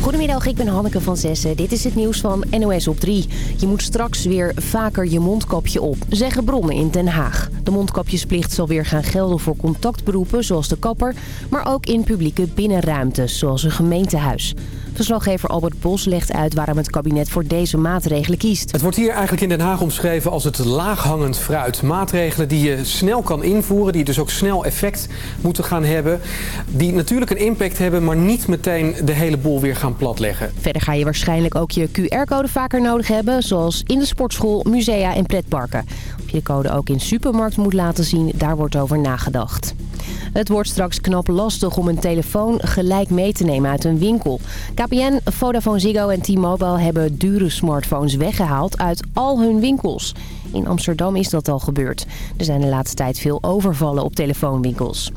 Goedemiddag, ik ben Hanneke van Zessen. Dit is het nieuws van NOS op 3. Je moet straks weer vaker je mondkapje op, zeggen bronnen in Den Haag. De mondkapjesplicht zal weer gaan gelden voor contactberoepen zoals de kapper... maar ook in publieke binnenruimtes zoals een gemeentehuis. Verslaggever Albert Bos legt uit waarom het kabinet voor deze maatregelen kiest. Het wordt hier eigenlijk in Den Haag omschreven als het laaghangend fruit. Maatregelen die je snel kan invoeren, die dus ook snel effect moeten gaan hebben. Die natuurlijk een impact hebben, maar niet meteen de hele boel weer gaan platleggen. Verder ga je waarschijnlijk ook je QR-code vaker nodig hebben, zoals in de sportschool, musea en pretparken. Of je de code ook in supermarkt moet laten zien, daar wordt over nagedacht. Het wordt straks knap lastig om een telefoon gelijk mee te nemen uit een winkel. KPN, Vodafone Ziggo en T-Mobile hebben dure smartphones weggehaald uit al hun winkels. In Amsterdam is dat al gebeurd. Er zijn de laatste tijd veel overvallen op telefoonwinkels.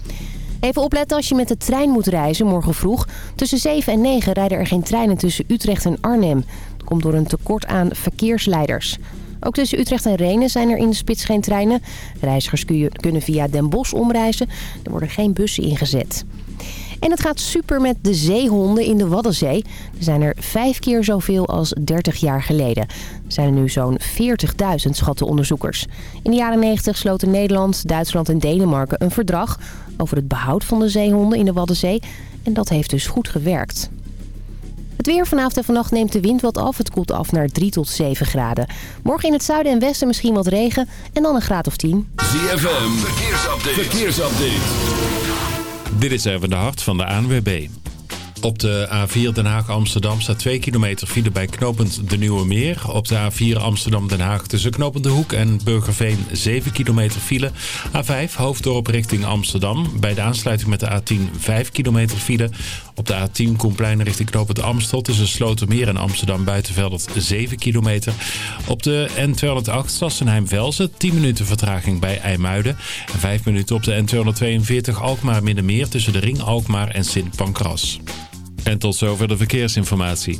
Even opletten als je met de trein moet reizen morgen vroeg. Tussen 7 en 9 rijden er geen treinen tussen Utrecht en Arnhem. Dat komt door een tekort aan verkeersleiders. Ook tussen Utrecht en Renen zijn er in de spits geen treinen. Reizigers kunnen via Den Bosch omreizen. Er worden geen bussen ingezet. En het gaat super met de zeehonden in de Waddenzee. Er zijn er vijf keer zoveel als 30 jaar geleden. Er zijn er nu zo'n 40.000, schatten onderzoekers. In de jaren 90 sloten Nederland, Duitsland en Denemarken een verdrag... over het behoud van de zeehonden in de Waddenzee. En dat heeft dus goed gewerkt. Het weer vanavond en vannacht neemt de wind wat af. Het koelt af naar 3 tot 7 graden. Morgen in het zuiden en westen misschien wat regen en dan een graad of 10. ZFM, verkeersupdate. verkeersupdate. Dit is even de hart van de ANWB. Op de A4 Den Haag-Amsterdam staat 2 kilometer file bij knooppunt De Nieuwe Meer. Op de A4 Amsterdam-Den Haag tussen knooppunt De Hoek en Burgerveen 7 kilometer file. A5 Hoofddorp richting Amsterdam. Bij de aansluiting met de A10 5 kilometer file. Op de A10 Koenplein richting knooppunt Amstel tussen Slotermeer en Amsterdam Buitenveldert 7 kilometer. Op de N208 Sassenheim-Velzen 10 minuten vertraging bij IJmuiden. En 5 minuten op de N242 Alkmaar-Middenmeer tussen de Ring Alkmaar en Sint Pancras. En tot zover de verkeersinformatie.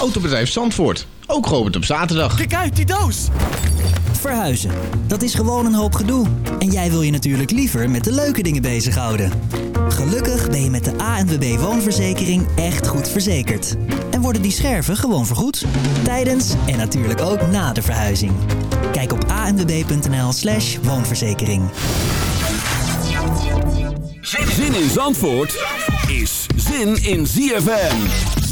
Autobedrijf Zandvoort. Ook geopend op zaterdag. Kijk uit, die doos! Verhuizen. Dat is gewoon een hoop gedoe. En jij wil je natuurlijk liever met de leuke dingen bezighouden. Gelukkig ben je met de ANWB Woonverzekering echt goed verzekerd. En worden die scherven gewoon vergoed. Tijdens en natuurlijk ook na de verhuizing. Kijk op anwb.nl slash woonverzekering. Zin in Zandvoort is zin in ZFM.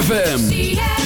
ZFM.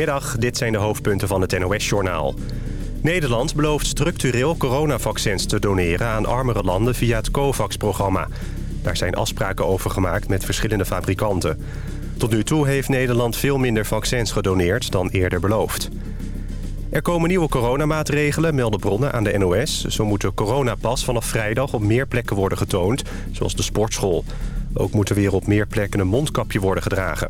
Goedemiddag, dit zijn de hoofdpunten van het NOS-journaal. Nederland belooft structureel coronavaccins te doneren aan armere landen via het COVAX-programma. Daar zijn afspraken over gemaakt met verschillende fabrikanten. Tot nu toe heeft Nederland veel minder vaccins gedoneerd dan eerder beloofd. Er komen nieuwe coronamaatregelen, melden bronnen aan de NOS. Zo moet de coronapas vanaf vrijdag op meer plekken worden getoond, zoals de sportschool. Ook moet er weer op meer plekken een mondkapje worden gedragen.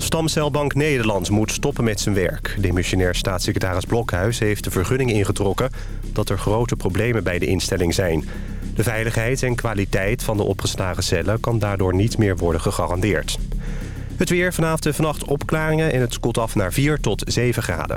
Stamcelbank Nederland moet stoppen met zijn werk. Demissionair staatssecretaris Blokhuis heeft de vergunning ingetrokken... dat er grote problemen bij de instelling zijn. De veiligheid en kwaliteit van de opgeslagen cellen... kan daardoor niet meer worden gegarandeerd. Het weer vanavond en vannacht opklaringen... en het koelt af naar 4 tot 7 graden.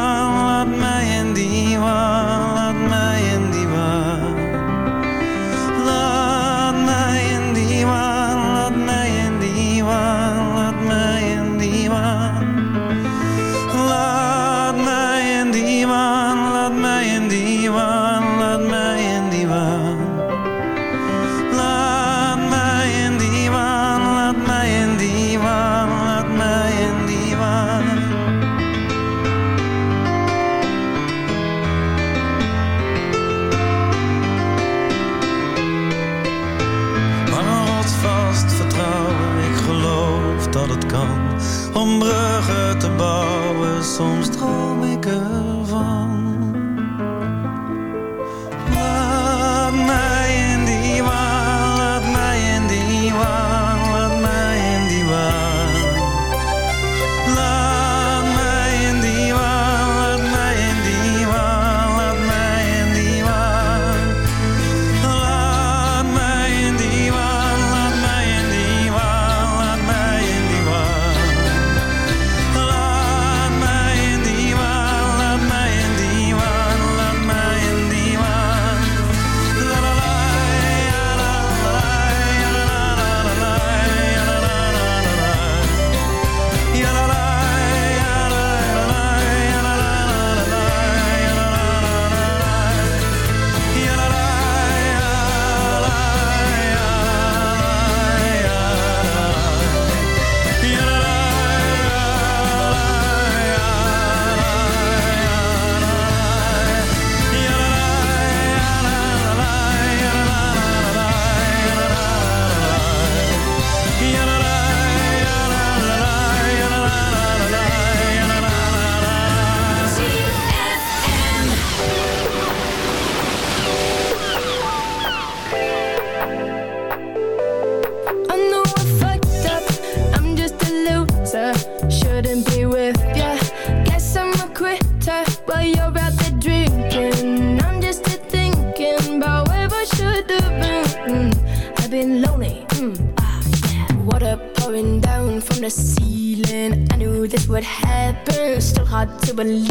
believe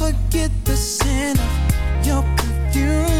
forget the scent of your perfume.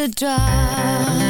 The drive